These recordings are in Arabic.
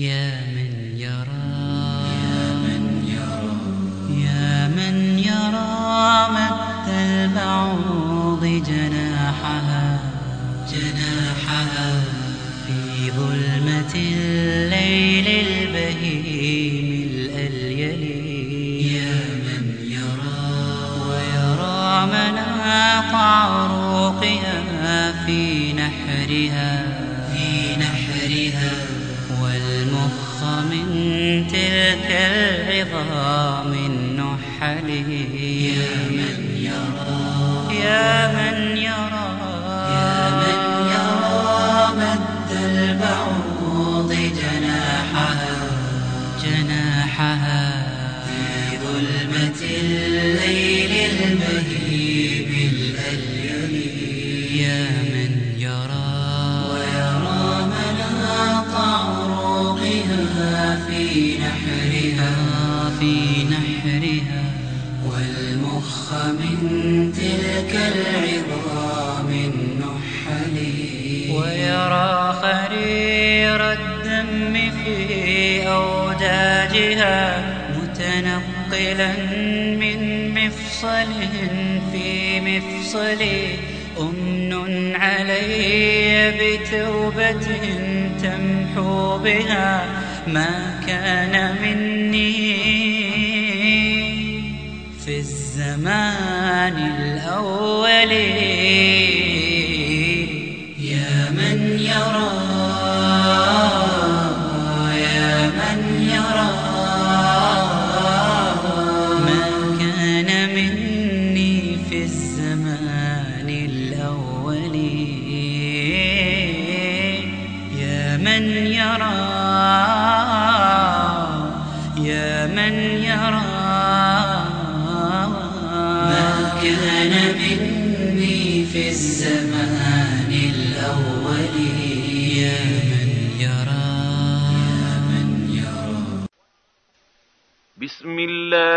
يا من يرى من مفصل في مفصل أمن علي بتوبة تمحو بها ما كان مني. في الزمان الأول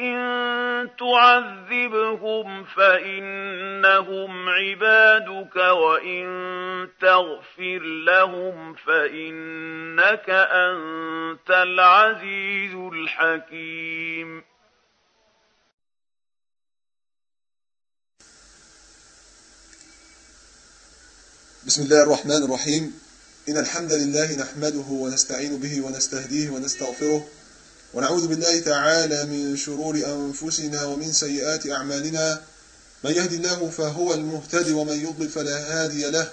إن تعذبهم فإنهم عبادك وإن تغفر لهم فإنك أنت العزيز الحكيم بسم الله الرحمن الرحيم. إن الحمد لله نحمده ونستعين به ونستهديه ونستغفره ونعوذ بالله تعالى من شرور أنفسنا ومن سيئات أعمالنا. من يهد الله فهو المهتدي ومن يضلل فلا هادي له.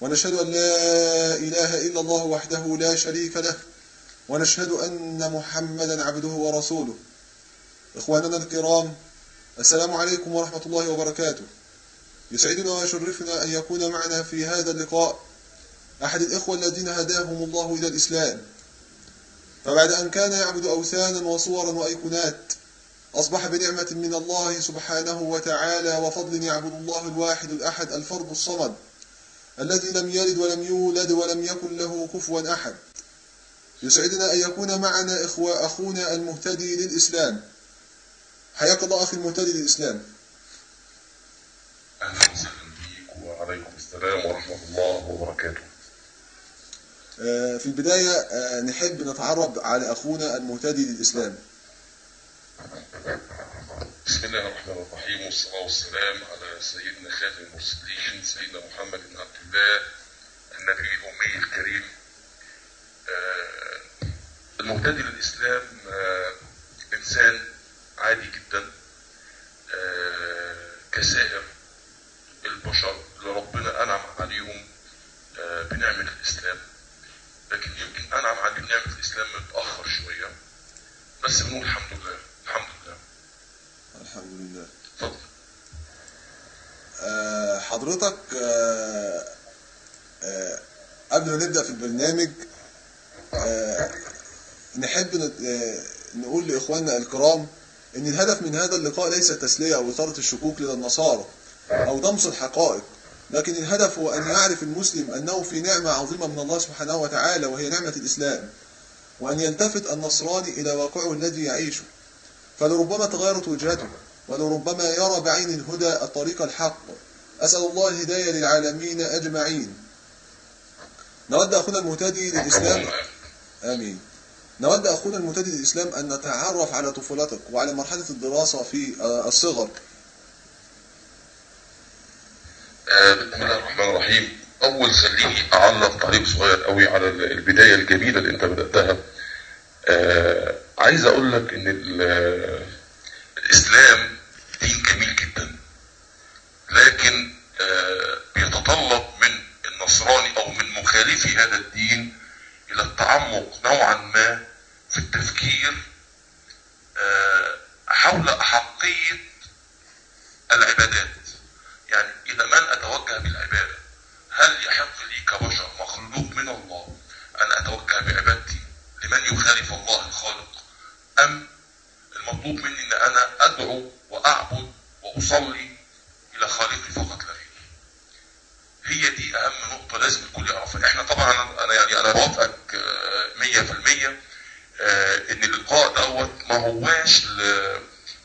ونشهد أن لا إله إلا الله وحده لا شريك له. ونشهد أن محمدا عبده ورسوله. إخواننا الكرام السلام عليكم ورحمة الله وبركاته. يسعدنا ويشرفنا أن يكون معنا في هذا اللقاء أحد الإخوة الذين هداهم الله إلى الإسلام. فبعد أن كان يعبد أوثانا وصورا وأيقونات أصبح بنعمة من الله سبحانه وتعالى وفضل يعبد الله الواحد الأحد الفرد الصمد الذي لم يلد ولم يولد ولم يكن له كفوا أحد. يسعدنا أن يكون معنا إخوة أخونا المهتدي للإسلام. الله أخي المهتدي للإسلام. أهلا وسهلا بيك وعليكم السلام ورحمة الله وبركاته. في البداية آه، نحب نتعرف على أخونا المهتدي للإسلام. بسم الله الرحمن الرحيم والصلاة والسلام على سيدنا خاتم المرسلين سيدنا محمد بن عبد الله النبي الأمي الكريم. آه، المهتدي للإسلام آه، إنسان عادي جدا آه، كسائر البشر اللي ربنا أنعم عليهم آه، بنعمة الإسلام لكن يمكن أنعم عليه بنعمة الإسلام متأخر شوية بس بنقول الحمد لله الحمد لله الحمد لله اتفضل آه، حضرتك آه، آه، قبل ما نبدأ في البرنامج آه، نحب نت- آه، نقول لإخواننا الكرام إن الهدف من هذا اللقاء ليس التسلية أو إثارة الشكوك لدى النصارى أو طمس الحقائق لكن الهدف هو أن يعرف المسلم أنه في نعمة عظيمة من الله سبحانه وتعالى وهي نعمة الإسلام وأن يلتفت النصراني إلى واقعه الذي يعيشه. فلربما تغيرت وجهته ولربما يرى بعين الهدى الطريق الحق. أسأل الله الهداية للعالمين أجمعين. نود أخونا المهتدي للإسلام. آمين. نود أخونا المهتدي للإسلام أن نتعرف على طفولتك وعلى مرحلة الدراسة في آه، الصغر. آه، بسم الله الرحمن الرحيم. أول خليني اعلق تعليق صغير قوي على ال- البداية الجميلة اللي انت بدأتها. آه، عايز أقول لك إن ال- الاسلام دين جميل جدا لكن آه، بيتطلب من النصراني أو من مخالفي هذا الدين إلى التعمق نوعا ما في التفكير آه، حول احقيه العبادات يعني إلى من أتوجه بالعبادة هل يحق لي كبشر مخلوق من الله أن أتوجه بعبادتي لمن يخالف الله الخالق أم المطلوب مني أن أنا أدعو وأعبد وأصلي إلى خالقي فقط لا غير هي دي أهم نقطة لازم الكل يعرفها إحنا طبعا أنا- أنا يعني أنا بوافقك آه، مية في المية آه، إن اللقاء دوت ما هواش ل-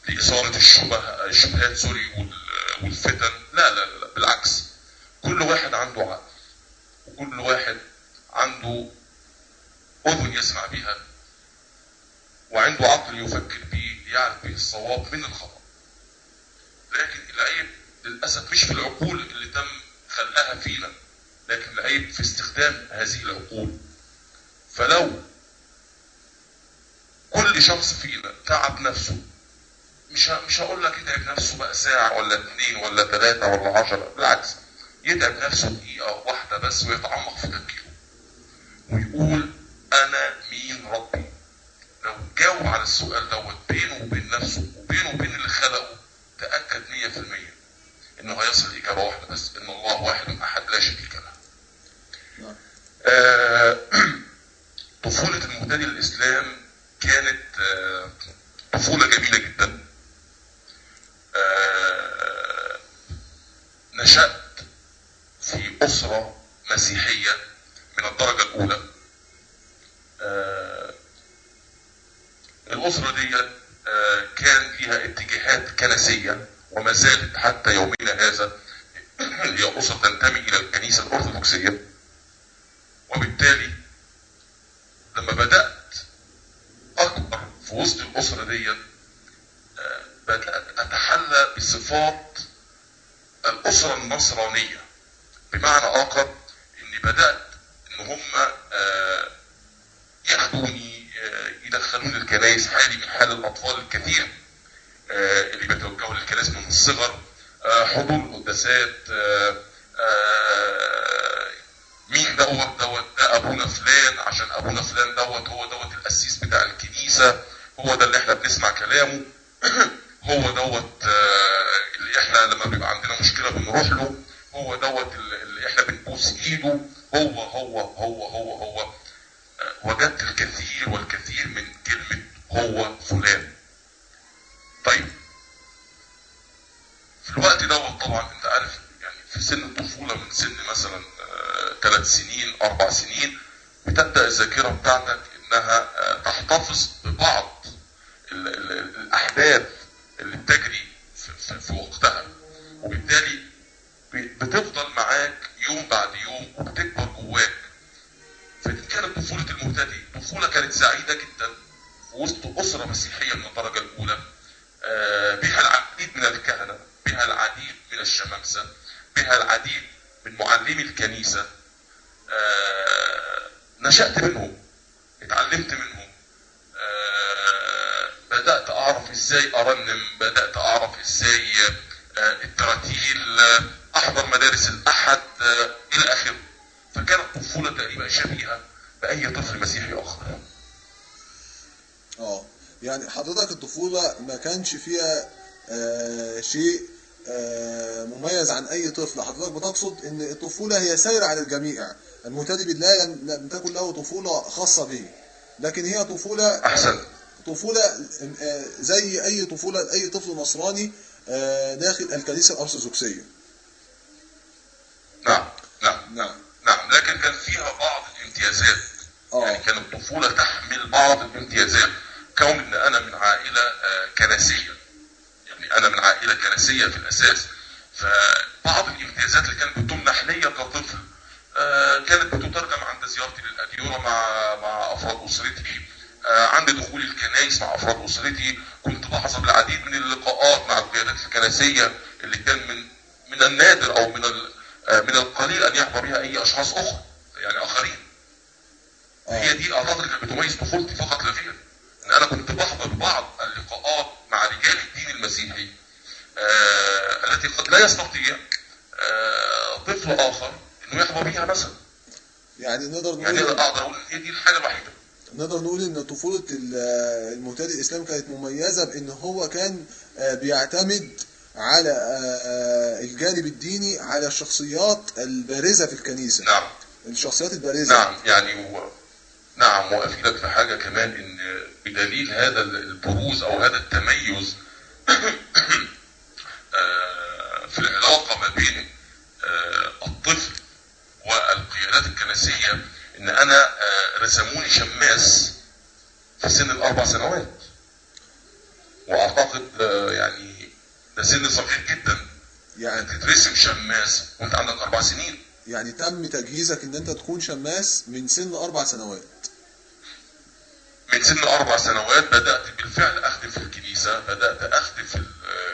لإثارة الشبه الشبهات سوري وال- والفتن لا لا لا بالعكس كل واحد عنده عقل وكل واحد عنده أذن يسمع بها وعنده عقل يفكر به ليعرف به الصواب من الخطأ لكن العيب للأسف مش في العقول اللي تم خلقها فينا لكن العيب في استخدام هذه العقول فلو كل شخص فينا تعب نفسه مش ه- مش هقول لك يتعب نفسه بقى ساعة ولا اتنين تلاتة ولا عشرة بالعكس يتعب نفسه دقيقة واحدة بس ويتعمق في تفكيره. ويقول أنا مين ربي؟ لو جاوب على السؤال دوت بينه وبين نفسه وبينه وبين اللي خلقه تأكد 100% إنه هيصل إجابة واحدة بس إن الله واحد أحد لا شريك له. آه، طفولة المهتدي للإسلام كانت آه، طفولة جميلة جدا آه، نشأت في أسرة مسيحية من الدرجة الأولى. آه، الأسرة دي آه، كان فيها اتجاهات كنسية وما زالت حتى يومنا هذا هي أسرة تنتمي إلى الكنيسة الأرثوذكسية. وبالتالي لما بدأت أكبر في وسط الأسرة دي آه، بدأت أتحلى بصفات الأسرة النصرانية. بمعنى آخر إني بدأت إن هم آه، ياخدوني آه، يدخلوني الكنائس حالي من حال الأطفال الكثير آه، اللي بيتوجهوا للكنائس من الصغر حضور القداسات آه، مين دوت دوت ده أبونا فلان عشان أبونا فلان دوت هو دوت القسيس بتاع الكنيسة هو ده اللي إحنا بنسمع كلامه هو دوت اللي إحنا لما بيبقى عندنا مشكلة بنروح له هو دوت اللي ايده هو هو هو هو هو آه، وجدت الكثير والكثير من كلمة هو فلان. طيب. في الوقت دوت طبعا أنت عارف يعني في سن الطفولة من سن مثلا ثلاث سنين أربع سنين بتبدأ الذاكرة بتاعتك ان إنها آه، تحتفظ ببعض ال- ال- ال- الأحداث اللي بتجري في, وقتها. وبالتالي بتفضل معاك يوم بعد يوم وبتكبر جواك. فدي كانت طفولة المهتدي. طفولة كانت سعيدة جدا. وسط أسرة مسيحية من الدرجة الأولى. آه، بها العديد من الكهنة. بها العديد من الشمامسة. بها العديد من معلمي الكنيسة. آه، نشأت منهم. اتعلمت منهم. آه، بدأت أعرف إزاي أرنم. بدأت أعرف إزاي التراتيل. أحضر مدارس الأحد. إلى آخره. فكانت طفولة تقريبا شبيهة بأي طفل مسيحي آخر. آه يعني حضرتك الطفولة ما كانش فيها آه شيء آه مميز عن أي طفل. حضرتك بتقصد إن الطفولة هي سير على الجميع. المهتدي بالله لم تكن له طفولة خاصة به. لكن هي طفولة أحسن. طفولة آه زي أي طفولة لأي طفل نصراني آه داخل الكنيسة الأرثوذكسية نعم نعم نعم نعم لكن كان فيها بعض الامتيازات آه. يعني كانت الطفولة تحمل بعض الامتيازات كون إن أنا من عائلة آه، كنسية. يعني أنا من عائلة كنسية في الأساس. فبعض الامتيازات اللي كانت بتمنح ليا كطفل آه، كانت بتترجم عند زيارتي للأديرة مع مع أفراد أسرتي. عند دخول الكنائس مع أفراد أسرتي. كنت بحظى بالعديد من اللقاءات مع القيادات الكنسية اللي كان من من النادر أو من من القليل أن يحظى بها أي أشخاص أخرى. يعني آخرين. هي دي أعتقد اللي كانت بتميز طفولتي فقط لا غير. إن أنا كنت بحضر بعض اللقاءات مع رجال الدين المسيحي آه التي قد لا يستطيع آه طفل آخر إنه يحظى بها مثلا. يعني نقدر يعني نقول أقدر أقول هي دي الحاجة الوحيدة. نقدر نقول إن طفولة ال- المهتدي الاسلام كانت مميزة بإن هو كان آه، بيعتمد على آه، آه، الجانب الديني على الشخصيات البارزة في الكنيسة. نعم. الشخصيات البارزة. نعم يعني و... نعم وافيدك في حاجة كمان إن بدليل هذا البروز أو هذا التميز آه، في العلاقة ما بين آه، الطفل والقيادات الكنسية إن أنا آه، رسموني شماس في سن الأربع سنوات. وأعتقد آه، يعني ده سن صغير جدا. يعني تترسم شماس وأنت عندك أربع سنين. يعني تم تجهيزك إن أنت تكون شماس من سن أربع سنوات. من سن أربع سنوات بدأت بالفعل أخدم في الكنيسة بدأت أخدم في ال-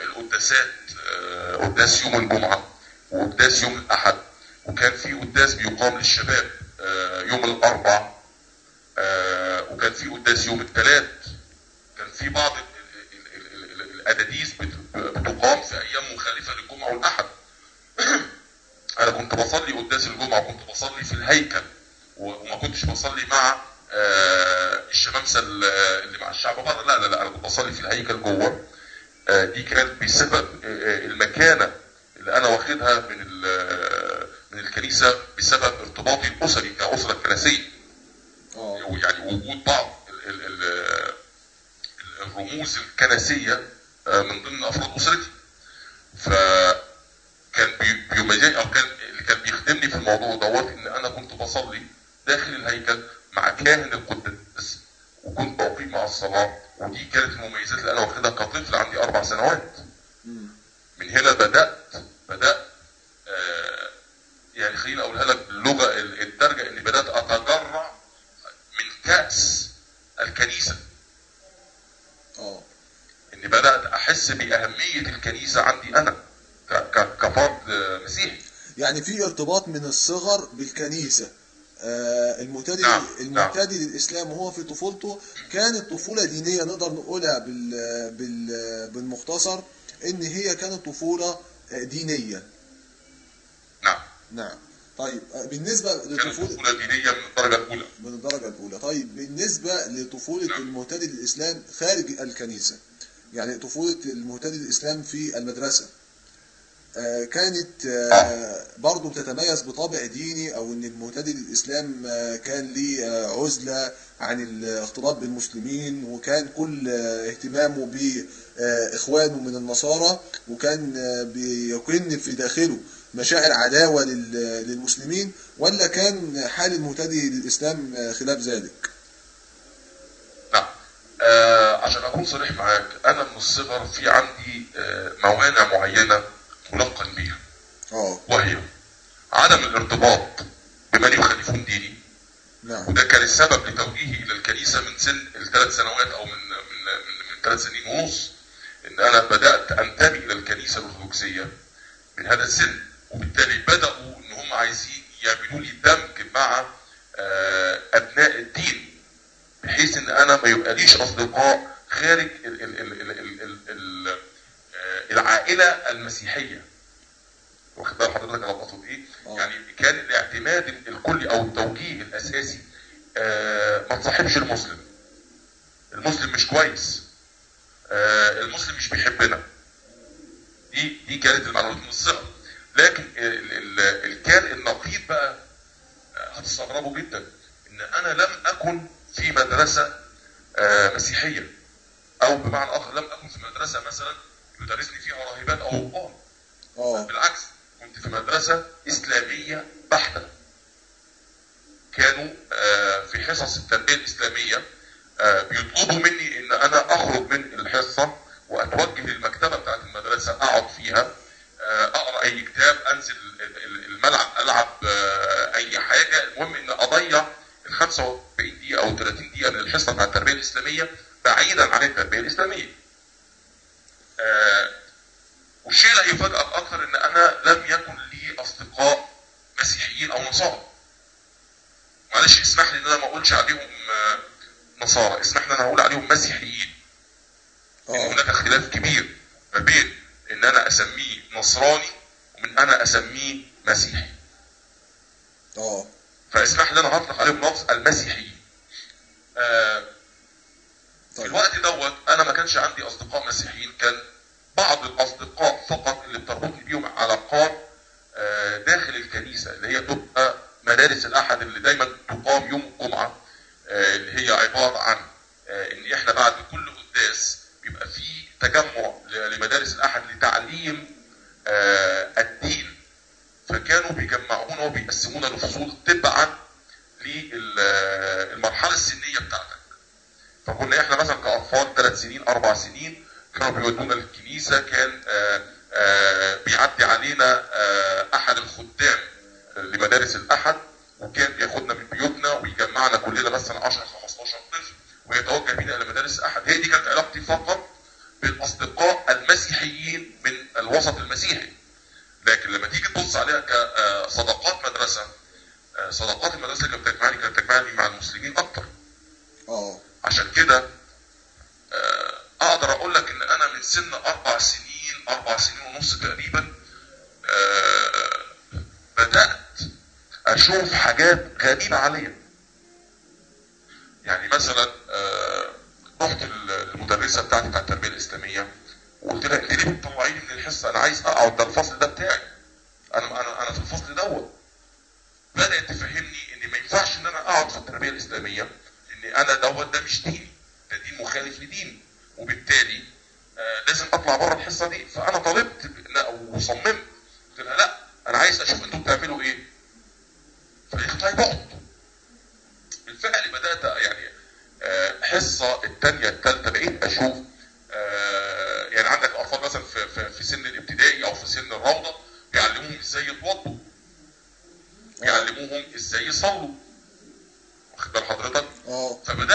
القداسات آه، قداس يوم الجمعة وقداس يوم الأحد. وكان في قداس بيقام للشباب آه، يوم الأربع آه، وكان في قداس يوم الثلاث. كان في بعض ال- ال- ال- ال- الأداديس بت- بتقام في أيام مخالفة للجمعة والأحد. أنا كنت بصلي قداس الجمعة كنت بصلي في الهيكل وما كنتش بصلي مع آه، الشمامسة ال- اللي مع الشعب بره لا لا لا أنا كنت بصلي في الهيكل جوه. آه، دي كانت بسبب آه، آه، المكانة اللي أنا واخدها من من الكنيسة بسبب ارتباطي الأسري كأسرة كنسيه يعني وجود بعض ال- ال- ال- الرموز الكنسية آه، من ضمن أفراد أسرتي. فكان بي- بيميزني أو كان اللي كان بيخدمني في الموضوع دوت إن أنا كنت بصلي داخل الهيكل مع كاهن القداس وكنت بقيم مع الصلاة. ودي كانت المميزات اللي أنا واخدها كطفل عندي أربع سنوات. من هنا بدأت بدأت آه، يعني خليني أقولها لك باللغة ال- الدارجه إني بدأت أتجرع من كأس الكنيسة. آه. إني بدأت أحس بأهمية الكنيسة عندي أنا. مسيحي. يعني في ارتباط من الصغر بالكنيسة. آه، المعتدي نعم، المعتدي للإسلام وهو في طفولته. كانت طفولة دينية نقدر نقولها بال بال بالمختصر إن هي كانت طفولة آه، دينية. نعم. نعم. طيب آه، بالنسبة كانت لطفولة طفولة دينية من الدرجة الأولى. من الدرجة الأولى. طيب بالنسبة لطفولة نعم. المعتدي للإسلام خارج الكنيسة. يعني طفولة المعتدي للإسلام في المدرسة. آه، آه، كانت آه، آه. برضه بتتميز بطابع ديني أو إن المهتدي للإسلام كان ليه عزلة عن الاختلاط بالمسلمين وكان كل اهتمامه باخوانه من النصارى وكان بيكن في داخله مشاعر عداوة للمسلمين ولا كان حال المهتدي للإسلام خلاف ذلك؟ نعم. عشان أكون صريح معاك أنا من الصغر في عندي موانع معينة طلاقا ليها آه. وهي عدم الارتباط بمن يخالفون ديني. نعم. وده كان السبب لتوجيهي إلى الكنيسة من سن الثلاث سنوات أو من من من, من ثلاث سنين ونص إن أنا بدأت أنتمي إلى الكنيسة الأرثوذكسية من هذا السن. وبالتالي بدأوا إن هم عايزين يعملوا لي دمج مع آه، أبناء الدين بحيث إن أنا ما يبقاليش أصدقاء خارج ال ال ال ال ال ال العائلة المسيحية واخد بال حضرتك أنا بقصد إيه؟ آه. يعني كان الاعتماد الكلي أو التوجيه الأساسي آه، ما تصاحبش المسلم. المسلم مش كويس. آه، المسلم مش بيحبنا. دي دي كانت المعلومات من الصغر. لكن الكان النقيض بقى هتستغربوا جدا إن أنا لم أكن في مدرسة مسيحية أو بمعنى آخر لم أكن في مدرسة مثلا مدرسني فيها راهبات أو رهبان آه. بالعكس كنت في مدرسة إسلامية بحتة. كانوا آه، في حصص التربية الإسلامية آه، بيطلبوا مني إن أنا أخرج مدارس الأحد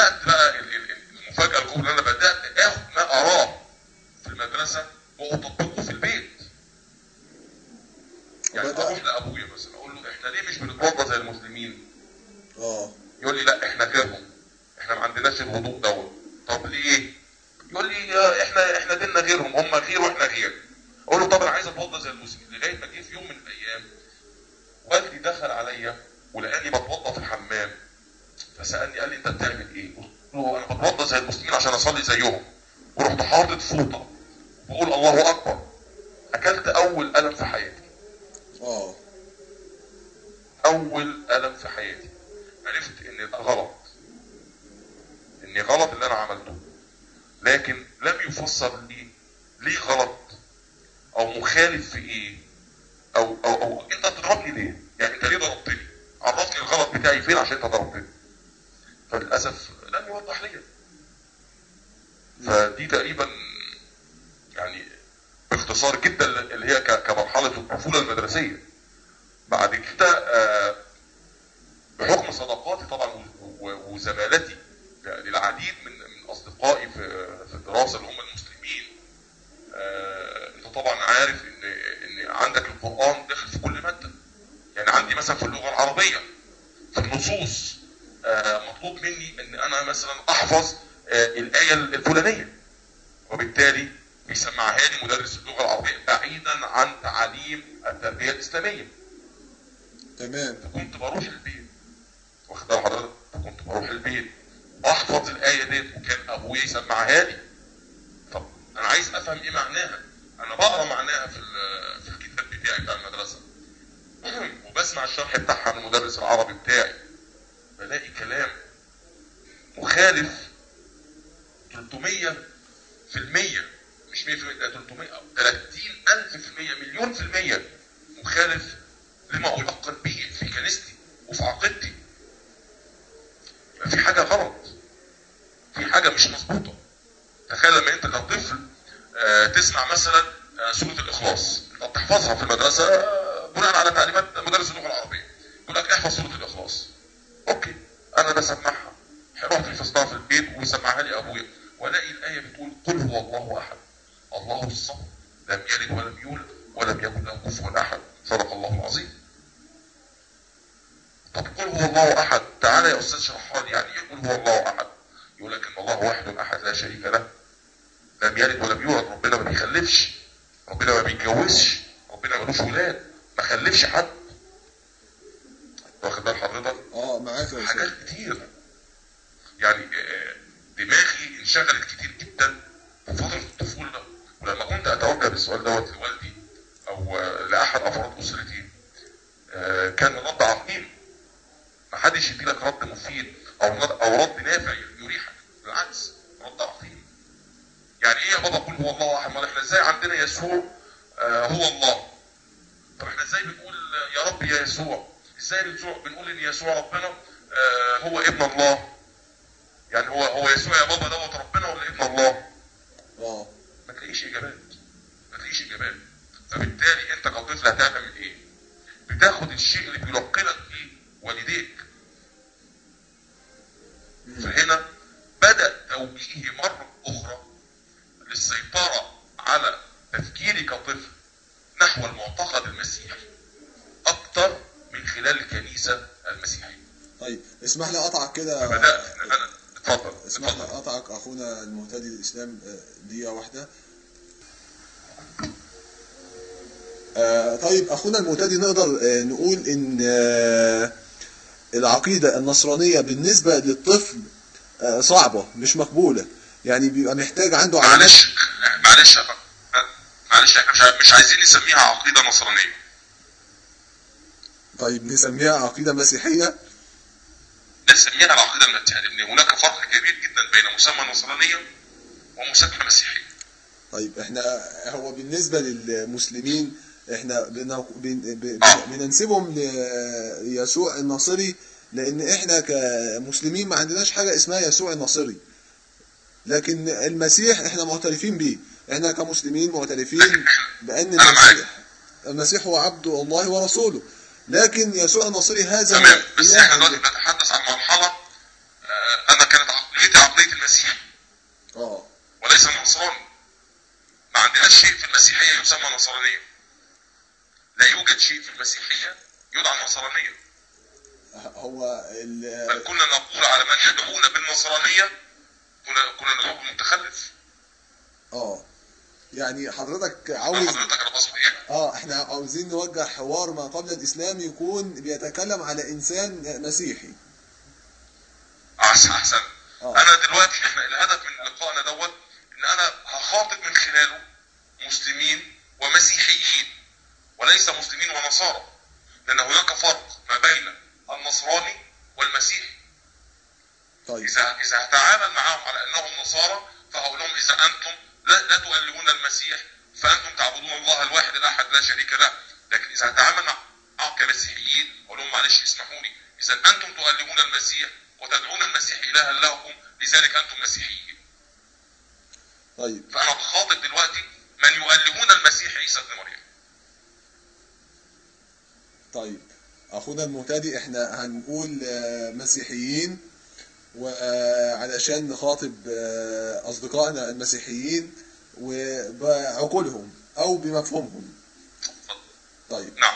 بدات بقى المفاجأة الأولى أنا عندك القرآن داخل في كل مادة. يعني عندي مثلا في اللغة العربية في النصوص آه، مطلوب مني إن أنا مثلا أحفظ آه، الآية الفلانية. وبالتالي بيسمعها لي مدرس اللغة العربية بعيدا عن تعاليم التربية الإسلامية. تمام. فكنت بروح البيت. واخد بال حضرتك؟ فكنت بروح البيت أحفظ الآية ديت وكان أبويا يسمعها لي. طب أنا عايز أفهم إيه معناها؟ أنا بقرأ معناها في ال- في الكتاب بتاعي بتاع المدرسة. وبسمع الشرح بتاعها من المدرس العربي بتاعي. بلاقي كلام مخالف 300 في المية. مش 100 في المية ده 300 أو 30 ألف في المية مليون في المية مخالف لما ألقن به في كنيستي وفي عقيدتي. في حاجة غلط. في حاجة مش مظبوطة. تخيل لما أنت كطفل آه، تسمع مثلا سورة الإخلاص. أنت بتحفظها في المدرسة بناء على تعليمات مدرس اللغة العربية. يقول لك احفظ سورة الإخلاص. أوكي أنا بسمعها. رحت حفظتها في البيت وسمعها لي أبويا. وألاقي الآية بتقول قل هو الله أحد. الله الصمد لم يلد ولم يولد ولم يكن له كفوا أحد. صدق الله العظيم. طب قل هو الله أحد. تعالى يا أستاذ شرحها لي يعني إيه قل هو الله أحد؟ يقول لك إن الله واحد أحد لا شريك له. لم يلد ولم يولد ربنا ما بيخلفش. ربنا ما بيتجوزش ربنا ملوش ولاد ما خلفش حد. واخد بال حضرتك؟ آه معاك يا حاجات كتير. يعني آه، دماغي انشغلت كتير جدا في فترة الطفولة. ولما كنت أتوجه بالسؤال دوت لوالدي أو آه، لأحد أفراد أسرتي آه، كان رد عقيم. ما حدش يدي لك رد مفيد أو رد نافع يريحك. بالعكس رد عقيم. يعني يا بابا قل هو الله أحد ما إحنا إزاي عندنا يسوع آه، هو الله؟ طب إحنا إزاي بنقول يا رب يا يسوع؟ يسوع بنقول إن يسوع ربنا آه، هو ابن الله؟ يعني هو هو يسوع يا بابا دوت ربنا ولا ابن الله؟ آه ما تلاقيش إجابات. ما تلاقيش إجابات. فبالتالي أنت كطفل هتعمل إيه؟ بتاخد الشيء اللي بيلقنك فيه والديك. فهنا بدأ توجيهي مرة أخرى. للسيطره على تفكيري كطفل نحو المعتقد المسيحي أكثر من خلال الكنيسة المسيحية. طيب اسمح لي أقطعك كده. أنا اتفضل اسمح لي اتفضل. أقطعك أخونا المهتدي للاسلام آه، دقيقة واحدة. آه، طيب أخونا المهتدي نقدر آه، نقول إن آه، العقيدة النصرانية بالنسبة للطفل آه، صعبة مش مقبولة. يعني بيبقى محتاج عنده علامات. معلش معلش. معلش إحنا مش عايزين نسميها عقيدة نصرانية. طيب نسميها عقيدة مسيحية؟ نسميها العقيده المسيحيه لأن هناك فرق كبير جدا بين مسمى نصرانية ومسمى مسيحيه طيب إحنا هو بالنسبة للمسلمين إحنا آه. بننسبهم ليسوع الناصري لأن إحنا كمسلمين ما عندناش حاجة اسمها يسوع الناصري. لكن المسيح إحنا معترفين بيه. إحنا كمسلمين معترفين معاك. المسيح المسيح هو عبد الله ورسوله. لكن يسوع الناصري هذا تمام. بس إحنا دلوقتي. بنتحدث عن مرحلة آه، أنا كانت عقليتي عقليه المسيح. آه. وليس النصراني ما عندناش شيء في المسيحية يسمى نصرانية. لا يوجد شيء في المسيحية يدعى نصرانية. هو ال- بل كنا نقول على من يدعون بالنصرانية كنا كنا ندعوه بالمتخلف آه. يعني حضرتك عاوز حضرتك أنا بقصد إيه؟ آه إحنا عاوزين نوجه حوار ما قبل الإسلام يكون بيتكلم على إنسان مسيحي. أحسن أحسن. آه. أنا دلوقتي إحنا الهدف من لقائنا دوت إن أنا هخاطب من خلاله مسلمين ومسيحيين وليس مسلمين ونصارى لأن هناك فرق ما بين النصراني والمسيحي. طيب. اذا إذا هتعامل معاهم على أنهم نصارى فهقول لهم إذا أنتم لا, لا تؤلهون المسيح فأنتم تعبدون الله الواحد الأحد لا شريك له. لكن إذا هتعامل معهم كمسيحيين أقول لهم معلش اسمحوا لي إذا أنتم تؤلهون المسيح وتدعون المسيح إلها لكم لذلك أنتم مسيحيين. طيب. فأنا بخاطب دلوقتي من يؤلهون المسيح عيسى ابن مريم. طيب. أخونا المهتدي إحنا هنقول آه، مسيحيين. وعلشان نخاطب آه، أصدقائنا المسيحيين وبعقولهم أو بمفهومهم. طيب. نعم.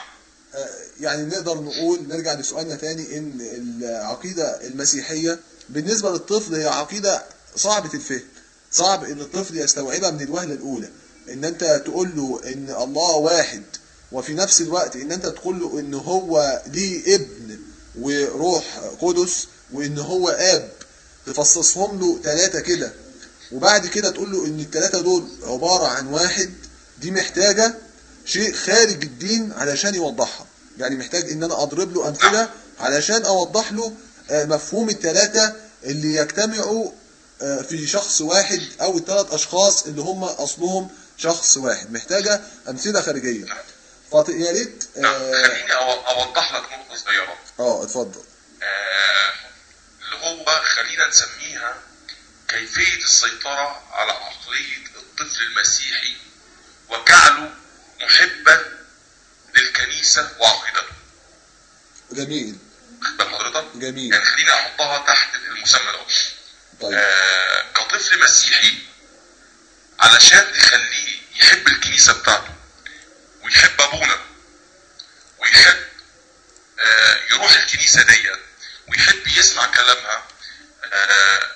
آه، يعني نقدر نقول نرجع لسؤالنا تاني إن العقيدة المسيحية بالنسبة للطفل هي عقيدة صعبة الفهم صعب إن الطفل يستوعبها من الوهلة الأولى. إن أنت تقول له إن الله واحد وفي نفس الوقت إن أنت تقول له إن هو ليه ابن وروح قدس وإن هو آب تفصصهم له ثلاثة كده. وبعد كده تقول له إن الثلاثة دول عبارة عن واحد دي محتاجة شيء خارج الدين علشان يوضحها. يعني محتاج إن أنا أضرب له أمثلة علشان أوضح له آه، مفهوم الثلاثه اللي يجتمعوا آه، في شخص واحد أو الثلاث أشخاص اللي هم أصلهم شخص واحد. محتاجة أمثلة خارجية. فط- يا ريت آه خليني أو- أوضح لك نقطة صغيرة. آه، اتفضل. آه، هو خلينا نسميها كيفية السيطرة على عقليه الطفل المسيحي وجعله محبا للكنيسة وعقيدته جميل. بال حضرتك؟ جميل. يعني خليني أحطها تحت المسمى ده. طيب. آه، كطفل مسيحي علشان تخليه يحب الكنيسة بتاعته ويحب أبونا ويحب آه، يروح الكنيسة ديت ويحب يسمع كلامها. آه،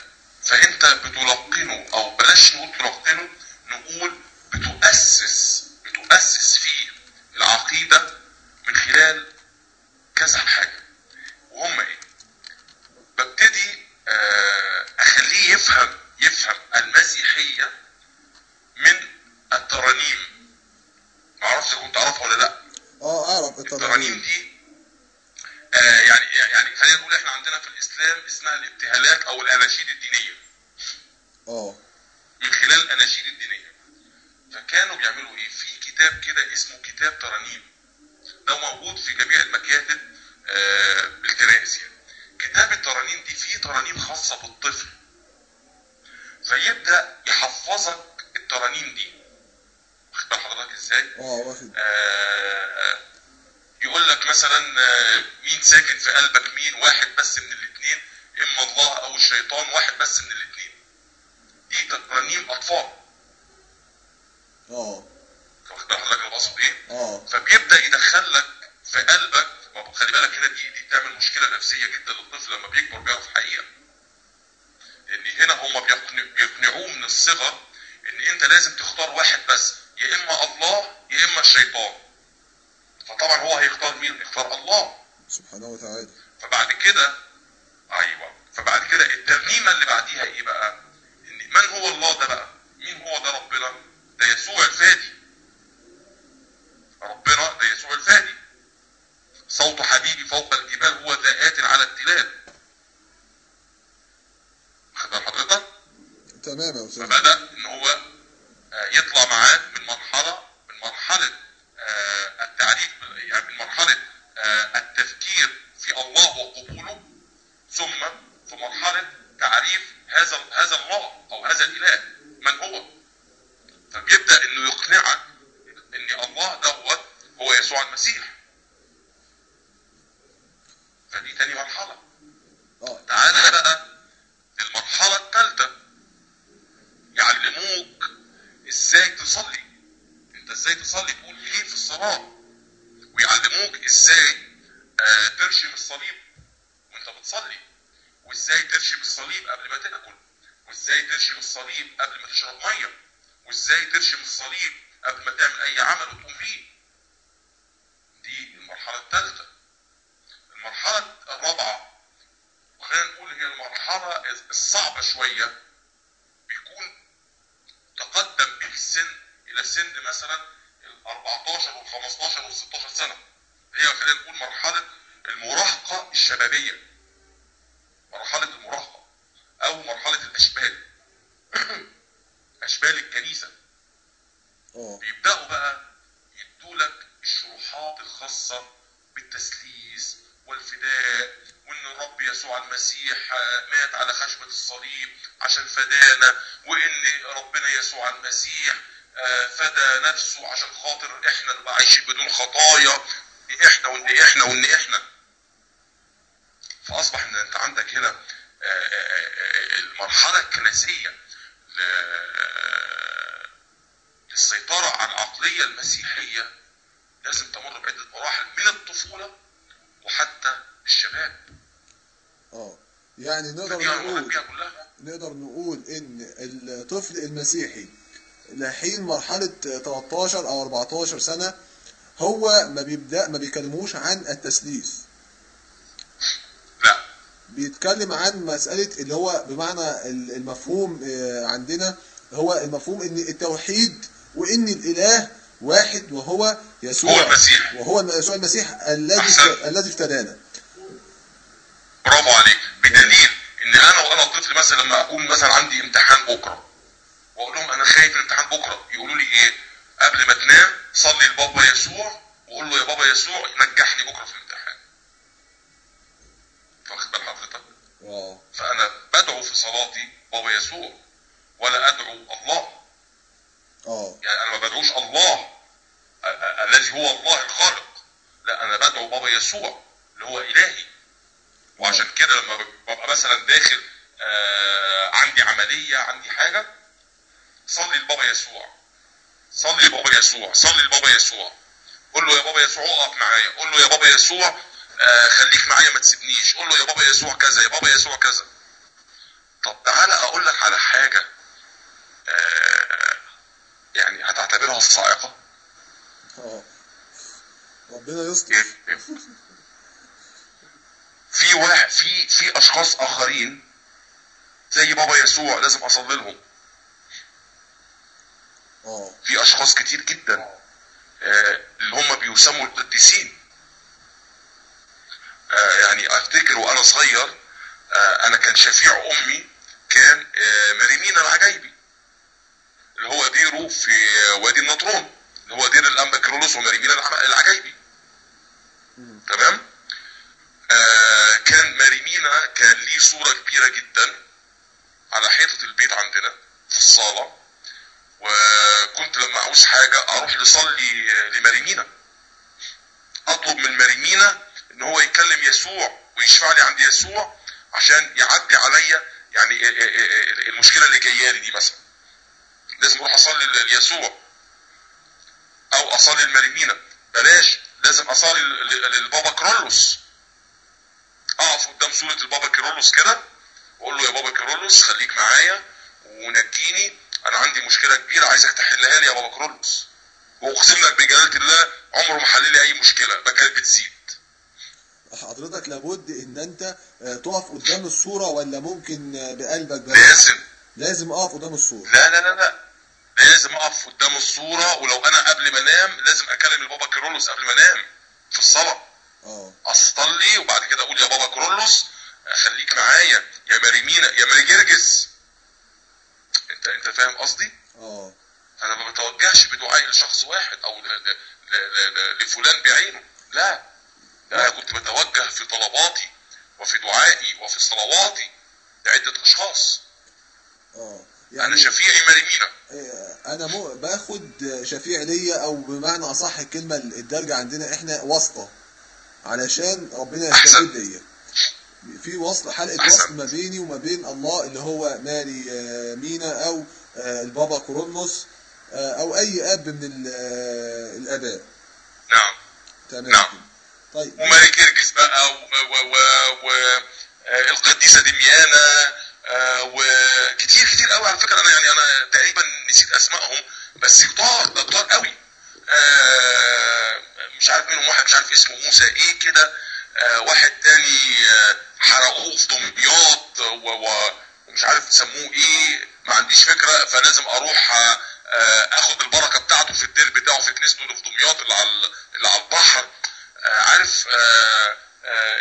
فأنت بتلقنه أو بلاش نقول تلقنه نقول بتؤسس بتؤسس فيه العقيدة من خلال كذا حاجة. وهم إيه؟ ببتدي آه، أخليه يفهم يفهم المسيحية من الترانيم. ما أعرفش كنت تعرفها ولا لأ. آه أعرف الترانيم دي آه، يعني يعني خلينا نقول إحنا عندنا في الإسلام اسمها الابتهالات أو الأناشيد الدينية. آه. من خلال الأناشيد الدينية. فكانوا بيعملوا إيه؟ في كتاب كده اسمه كتاب ترانيم. ده موجود في جميع المكاتب آه، بالكنائس يعني. كتاب الترانيم دي فيه ترانيم خاصة بالطفل. فيبدأ يحفظك الترانيم دي. واخد حضرتك إزاي؟ آه واخد. آه، يقول لك مثلا آه، مين ساكن في قلبك؟ مين؟ واحد بس من الاثنين إما الله أو الشيطان واحد بس من الاثنين دي ترانيم أطفال. آه. واخد أنا بقصد إيه؟ آه. فبيبدأ يدخل لك في قلبك. خلي بالك هنا دي دي بتعمل مشكلة نفسية جدا للطفل لما بيكبر بيعرف الحقيقة ان هنا هم بيقنعوه من الصغر إن أنت لازم تختار واحد بس. يا إما الله يا إما الشيطان. فطبعا هو هيختار مين؟ هيختار الله. سبحانه وتعالى. فبعد كده أيوه. فبعد كده الترنيمة اللي بعديها إيه بقى؟ إن من هو الله ده بقى؟ مين هو ده ربنا؟ ده يسوع الفادي. ربنا ده يسوع الفادي. صوت حبيبي فوق الجبال هو ذا آت على التلال. بال حضرتك؟ تمام يا أستاذ. فبدأ إن هو آه، يطلع معاه من مرحلة من مرحلة آه، التعريف يعني من مرحلة آه، التفكير في الله وقبوله ثم في مرحلة تعريف هذا هذا الله أو هذا الاله من هو فبيبدأ انه يقنعك ان الله دوت هو يسوع المسيح فدي تاني مرحلة آه تعالى بقى للمرحلة الثالثة يعلموك إزاي تصلي انت إزاي تصلي تقول إيه في الصلاة ويعلموك إزاي آه ترشم الصليب وانت بتصلي وازاي ترشم الصليب قبل ما تاكل وازاي ترشم الصليب قبل ما تشرب ميه وازاي ترشم الصليب قبل ما تعمل اي عمل وتقوم بيه دي المرحلة الثالثة المرحلة الرابعة وخلينا نقول هي المرحلة الصعبة شوية بيكون تقدم به السن إلى سن مثلا ال 14 وال 15 وال 16 سنة هي خلينا نقول مرحلة المراهقة الشبابية مرحلة المراهقة أو مرحلة الأشبال أشبال الكنيسة آه بيبدأوا بقى يدولك الشروحات الخاصة بالتسليس والفداء وإن الرب يسوع المسيح مات على خشبة الصليب عشان فدانا وإن ربنا يسوع المسيح آه، فدى نفسه عشان خاطر إحنا نبقى عايشين بدون خطايا إحنا وإن إحنا وإن إحنا. فأصبح إن أنت عندك هنا آه، آه، آه، المرحلة الكنسية ل- للسيطرة على العقلية المسيحية لازم تمر بعدة مراحل من الطفولة وحتى الشباب. آه يعني نقدر نقول نقدر نقول إن الطفل المسيحي لحين مرحلة 13 أو 14 سنة هو ما بيبدأ ما بيكلموش عن التثليث لا. بيتكلم عن مسألة اللي هو بمعنى المفهوم آه، عندنا هو المفهوم إن التوحيد وإن الإله واحد وهو يسوع هو المسيح. وهو يسوع المسيح الذي. الذي افتدانا. برافو عليك. بدليل إن أنا وأنا طفل مثلا لما اكون مثلا عندي امتحان بكرة وأقول لهم أنا خايف من امتحان بكرة يقولوا لي إيه؟ قبل ما تنام صلي لبابا يسوع وقول له يا بابا يسوع نجحني بكرة في الامتحان. واخد بال حضرتك؟ فأنا بدعو في صلاتي بابا يسوع ولا أدعو الله. آه. يعني أنا ما بدعوش الله الذي هو الله الخالق. لا أنا بدعو بابا يسوع اللي هو إلهي. وعشان كده لما ببقى مثلا داخل آه عندي عملية عندي حاجة صلي لبابا يسوع. صلي لبابا يسوع صلي لبابا يسوع. قول له يا بابا يسوع اقف معايا. قول له يا بابا يسوع آه خليك معايا ما تسيبنيش. قول له يا بابا يسوع كذا يا بابا يسوع كذا. طب تعالى أقول لك على حاجة آه يعني هتعتبرها الصاعقه آه. ربنا يستر. في واحد في في أشخاص آخرين زي بابا يسوع لازم اصلي لهم آه. في أشخاص كتير جدا آه، اللي هم بيسموا القديسين آه، يعني أفتكر وأنا صغير آه، أنا كان شفيع أمي كان مريمينا العجايبي اللي هو ديره في وادي النطرون اللي هو دير الانبا كيرلس ومريمينا الع- العجايبي تمام؟ آه، كان مريمينا كان ليه صورة كبيرة جدا على حيطة البيت عندنا في الصالة. وكنت لما عاوز حاجة أروح لصلي لمريمينا. أطلب من مريمينا إن هو يكلم يسوع ويشفع لي عند يسوع عشان يعدي عليا يعني المشكلة اللي جاية لي دي مثلا. لازم أروح أصلي ليسوع أو أصلي لمريمينا بلاش. لازم أصلي للبابا كرولوس أقف قدام صورة البابا كيرلس كده. وأقول له يا بابا كيرلس خليك معايا ونجيني. أنا عندي مشكلة كبيرة عايزك تحلها لي يا بابا كيرلس. وأقسم لك بجلالة الله عمره ما حل لي أي مشكلة. ما كانت بتزيد. حضرتك لابد إن أنت آه، تقف قدام الصورة ولا ممكن آه، بقلبك بس؟ لازم. لازم أقف قدام الصورة. لا لا لا لا. لازم أقف قدام الصورة ولو أنا قبل ما أنام لازم أكلم البابا كيرلس قبل ما أنام في الصلاة. آه. أصلي وبعد كده أقول يا بابا كرولوس خليك معايا. يا مريمينا يا ماري جرجس أنت أنت فاهم قصدي؟ آه. أنا ما بتوجهش بدعائي لشخص واحد أو ل- ل- ل- ل- لفلان بعينه. لا. لا أنا كنت بتوجه في طلباتي وفي دعائي وفي صلواتي لعدة أشخاص. آه. أنا يعني شفيعي مريمينا. آه، أنا مو باخد شفيع ليا أو بمعنى أصح الكلمة الدارجة عندنا إحنا واسطة. علشان ربنا. يستجيب ليا في وصل أحسن. وصل ما بيني وما بين الله اللي هو ماري آه، مينا أو آه، البابا كورولوس آه، أو أي أب من ال- الآباء. نعم. تمام. نعم. طيب. وماري جرجس بقى والقديسه دميانة آه، وكتير كتير قوي على فكرة أنا يعني أنا تقريبا نسيت أسمائهم بس كتار كتار قوي. آه، مش عارف منهم واحد مش عارف اسمه موسى إيه كده. آه، واحد تاني حرقوه في دمياط ومش عارف سموه إيه ما عنديش فكرة. فلازم أروح آخد البركة بتاعته في الدير بتاعه في كنيسته اللي في دمياط اللي على اللي على البحر. عارف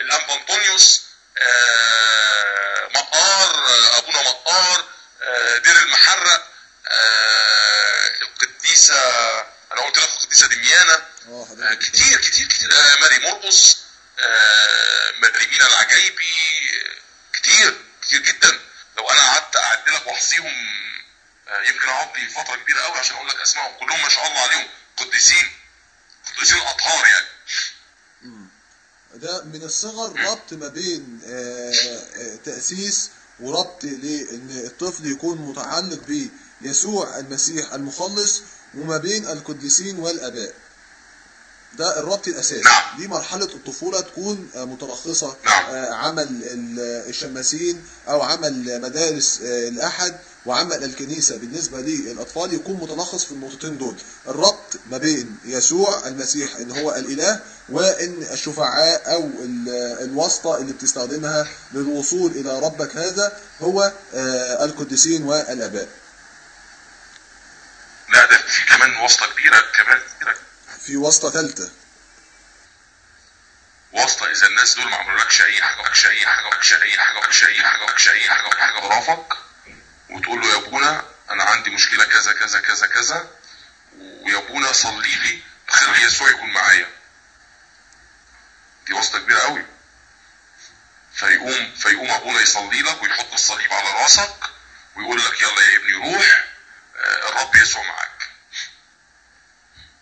الانبا انطونيوس آه، مقار آه، أبونا مقار آه، دير المحرق آه، القديسة أنا قلت لك القديسه دميانة. كتير كتير كتير. ماري مرقص مريمين العجايبي. كتير كتير جدا. لو أنا قعدت أعد لك وأحصيهم يمكن اقعد لي فترة كبيرة قوي عشان أقول لك أسمائهم. كلهم ما شاء الله عليهم. قديسين قديسين اطهار يعني. ده من الصغر ربط ما بين آه، آه، تأسيس وربط لأن الطفل يكون متعلق بيسوع المسيح المخلص وما بين القديسين والآباء ده الربط الأساسي. دي مرحلة الطفولة تكون آه،. آه، عمل ال- الشماسين أو عمل مدارس الأحد وعمل الكنيسة بالنسبة للأطفال يكون متلخص في النقطتين دول الربط ما بين يسوع المسيح إن هو الإله وإن الشفعاء أو ال- الواسطة اللي بتستخدمها للوصول إلى ربك هذا هو آه، القديسين والآباء لا ده في كمان واسطه كبيره كمان في واسطة ثالثة واسطه اذا الناس دول ما عملولكش اي حاجة مالكش اي حاجة مالكش اي حاجة مالكش اي حاجة مالكش اي حاجة مالكش حاجة خرافك وتقول له يا أبونا أنا عندي مشكلة كذا كذا كذا كذا. ويا أبونا صلي لي خلي يسوع يكون معايا. دي واسطة كبيرة قوي. فيقوم فيقوم أبونا يصلي لك ويحط الصليب على راسك ويقول لك يلا يا ابني روح آه، الرب يسوع معاك.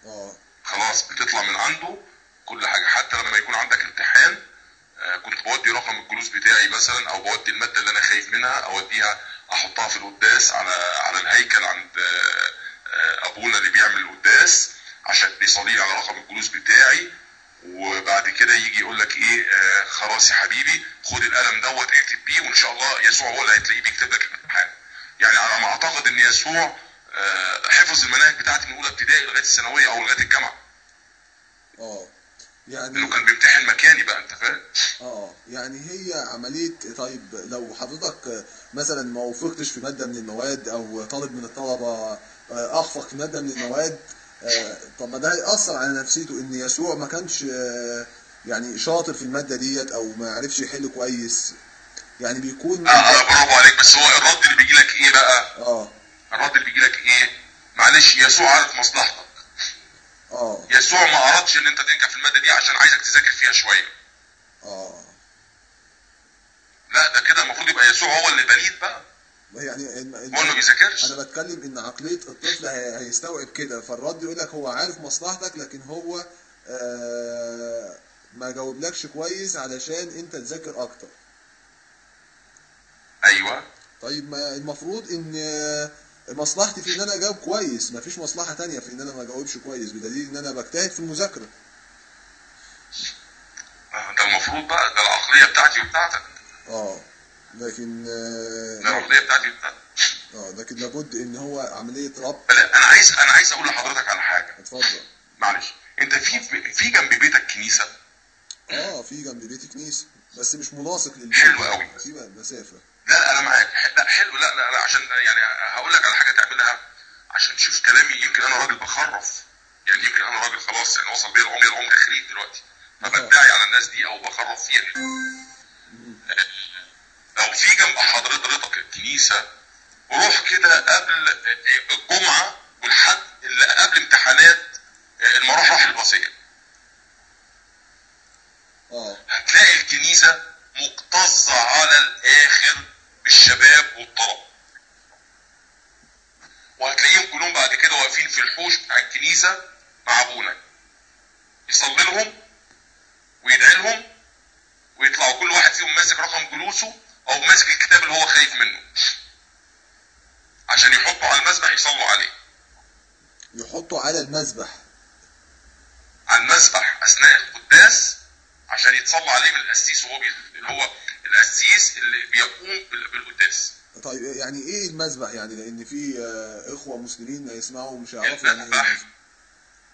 آه. خلاص بتطلع من عنده كل حاجة. حتى لما يكون عندك امتحان آه، كنت بودي رقم الجلوس بتاعي مثلا أو بودي المادة اللي أنا خايف منها أوديها احطها في القداس على على الهيكل عند آه، ابونا اللي بيعمل القداس عشان بيصلي لي على رقم الجلوس بتاعي. وبعد كده يجي يقول لك إيه آه خلاص يا حبيبي خد القلم دوت اكتب بيه وإن شاء الله يسوع هو اللي هتلاقيه بيكتب لك الامتحان. يعني على ما اعتقد إن يسوع آه حفظ المناهج بتاعتي من أولى ابتدائي لغاية الثانوية أو لغاية الجامعة. آه. يعني إنه كان بيمتحن مكاني بقى أنت فاهم؟ آه يعني هي عملية طيب لو حضرتك مثلا ما وفقتش في مادة من المواد أو طالب من الطلبة آه، أخفق في مادة من المواد آه، طب ما ده هيأثر على نفسيته إن يسوع ما كانش آه، يعني شاطر في المادة ديت أو ما عرفش يحل كويس؟ يعني بيكون آه آه برافو عليك بس هو الرد اللي بيجي لك إيه بقى؟ آه. الرد اللي بيجي لك إيه؟ معلش يسوع عارف مصلحتك. آه. يسوع ما اردش إن أنت تنجح في المادة دي عشان عايزك تذاكر فيها شوية. آه. لا ده كده المفروض يبقى يسوع هو اللي بليد بقى. يعني ال- هو اللي ما بيذاكرش. أنا بتكلم إن عقلية الطفل هي- هيستوعب كده. فالرد يقول لك هو عارف مصلحتك لكن هو آه ما جاوبلكش كويس علشان أنت تذاكر أكتر. أيوه. طيب ما المفروض إن آه، مصلحتي في إن أنا أجاوب كويس. مفيش مصلحة تانية في إن أنا ما اجاوبش كويس. بدليل إن أنا بجتهد في المذاكرة. آه، ده المفروض بقى. ده العقلية بتاعتي وبتاعتك. آه. لكن ده آه العقلية بتاعتي وبتاعتك. آه، لكن لابد إن هو عملية ربط لا أنا عايز أنا عايز أقول لحضرتك على حاجة. اتفضل. معلش. أنت في في جنب بيتك كنيسة؟ آه في جنب بيتي كنيسة. بس مش ملاصق للبيت. حلو قوي. في مسافة. لا أنا معاك. حلو. لا لا لا عشان يعني هقول لك على حاجة تعملها عشان تشوف كلامي. يمكن أنا راجل بخرف. يعني يمكن أنا راجل خلاص يعني وصل بيا العمر العمر خريج دلوقتي. فبدعي على الناس دي أو بخرف فيها. لو في جنب حضرتك الكنيسة روح كده قبل الجمعة والحد اللي قبل امتحانات المراحل البسيطه آه. هتلاقي الكنيسة مكتظة على الآخر. بالشباب والطلبة وهتلاقيهم كلهم بعد كده واقفين في الحوش بتاع الكنيسة مع أبونا يصلي لهم ويدعي لهم ويطلعوا. كل واحد فيهم ماسك رقم جلوسه أو ماسك الكتاب اللي هو خايف منه. عشان يحطوا على المسبح يصلوا عليه. يحطوا على المذبح على المسبح أثناء القداس عشان يتصلى عليه من القسيس وهو. اللي هو القسيس اللي بيقوم بال- بالقداس. طيب يعني إيه المذبح يعني لأن في آه، إخوة مسلمين هيسمعوا مش هيعرفوا يعني إيه.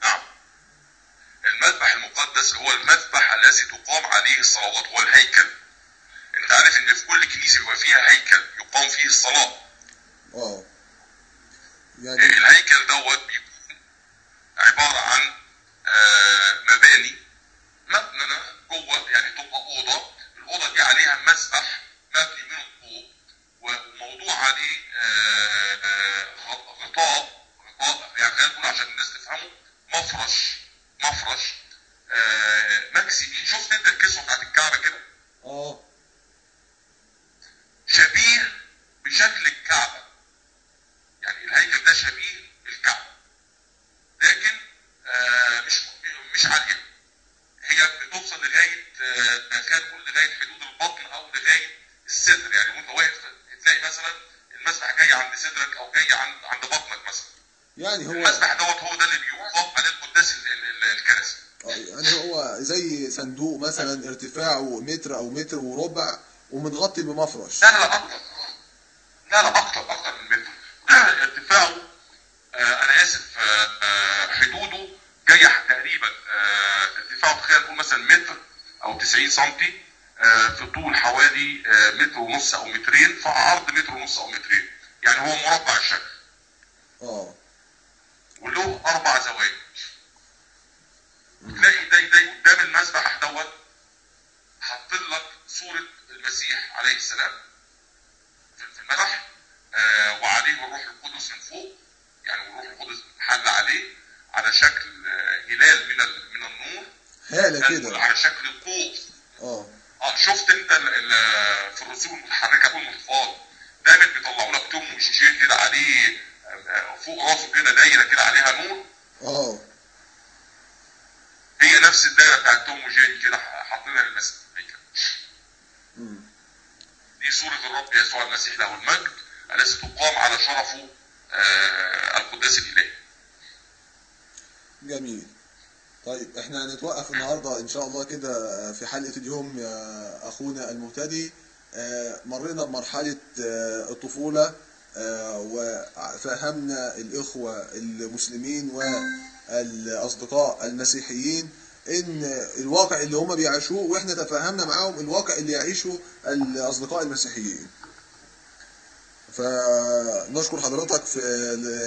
نعم. المذبح المقدس هو المذبح الذي تقام عليه الصلوات هو الهيكل. أنت عارف إن في كل كنيسة بيبقى فيها هيكل يقام فيه الصلاة. آه يعني الهيكل دوت بيكون عبارة عن آه، مباني مبني من الطوب وموضوع عليه آه، آه، غطاء غطاء يعني خلينا نقول عشان الناس تفهمه مفرش مفرش آه، مكسيكي شفت انت الكسوه بتاعت الكعبة كده؟ شبيه بشكل الكعبة. مثلا ارتفاعه متر أو متر وربع ومتغطي بمفرش. لا لا أكتر. لا لا أكتر أكتر من متر. ارتفاعه آه أنا آسف آه آه حدوده جاية تقريبا آه ارتفاعه تخيل نقول مثلا متر أو 90 سنتي آه في طول حوالي آه متر ونص أو مترين في عرض متر ونص أو مترين. يعني هو مربع الشكل آه. وله أربع زوايا. تلاقي ده ده قدام المسبح دوت حاطين لك صورة المسيح عليه السلام. في المسبح آه وعليه الروح القدس من فوق يعني الروح القدس حل عليه على شكل آه هلال من من النور. هالة كده. على شكل قوس. آه. آه شفت أنت في الرسوم المتحركة والمنفاض دايما بيطلعوا لك توم وشيشين كده عليه آه، آه، فوق راسه كده دايرة كده عليها نور. آه. هي نفس الدايرة بتاعت توم وجيري كده حاطينها للمسيح مم. دي صورة الرب يسوع المسيح له المجد التي تقام على شرفه آه القداس الإلهي. جميل. طيب إحنا هنتوقف النهارده إن شاء الله كده في حلقة اليوم يا أخونا المهتدي. آه، مرينا بمرحلة آه، الطفولة آه، وفهمنا الإخوة المسلمين والأصدقاء المسيحيين إن الواقع اللي هم بيعيشوه وإحنا تفهمنا معاهم الواقع اللي يعيشه الأصدقاء المسيحيين. فنشكر حضرتك في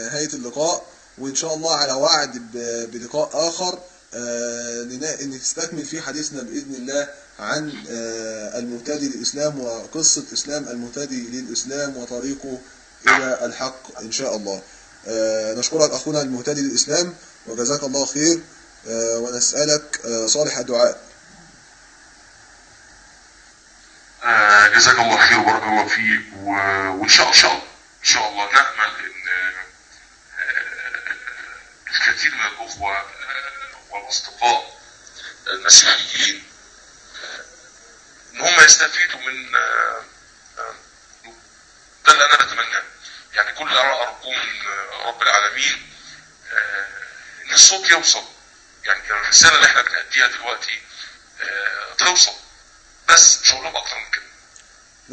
نهاية اللقاء وإن شاء الله على وعد بلقاء آخر آه، نستكمل فيه حديثنا بإذن الله عن آه، المهتدي للإسلام وقصة إسلام المهتدي للإسلام وطريقه إلى الحق إن شاء الله. آه، نشكرك أخونا المهتدي للإسلام وجزاك الله خير. ونسألك آه، صالح الدعاء. آه جزاك الله خير وبارك الله فيك. وإن شاء الله إن شاء الله نأمل إن آه، الكثير من الأخوة آه، والأصدقاء المسيحيين آه، إن هم يستفيدوا من آه، آه، ده اللي أنا بتمناه يعني كل اللي ارجوه من آه، رب العالمين آه، إن الصوت يوصل. يعني الرساله اللي إحنا بنأديها دلوقتي آه، توصل. بس مش هقول لهم أكتر من كده.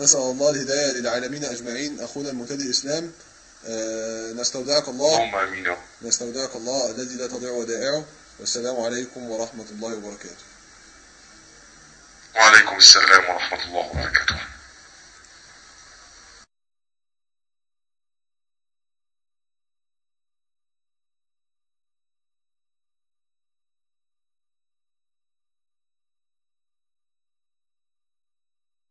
نسأل الله الهداية للعالمين أجمعين أخونا المهتدي الإسلام. آه، نستودعك الله. اللهم آمين نستودعك الله الذي لا تضيع ودائعه. والسلام عليكم ورحمة الله وبركاته. وعليكم السلام ورحمة الله وبركاته.